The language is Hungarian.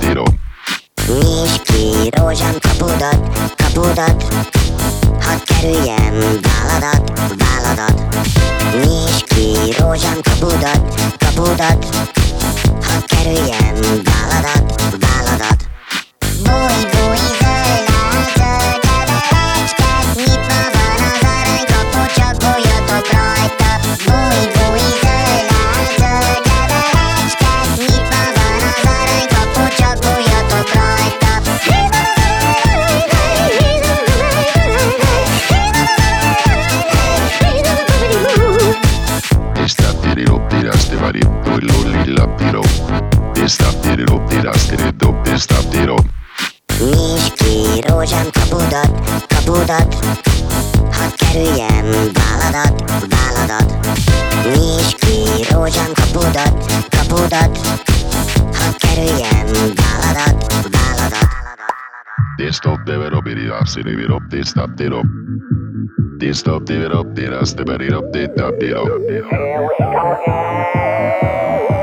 tiro. Ki rózsám kapudat, kapudat Hadd kerüljem váladat, váladat. Nyisd ki rózsám kapudat, kapudat Hadd kerüljem lulli la tiro. Tista tiri tiri dop, tista tiro. Nyisd ki rózsám kapudat, kapudat Hadd kerüljem váladat, váladat Nyisd ki rózsám kapudat, kapudat Hadd kerüljem váladat, váladat Tista deve dop, iri dop, siri vi dop, tista tiro. Dop, tiras te vari dop, tista tiro. Here we come again.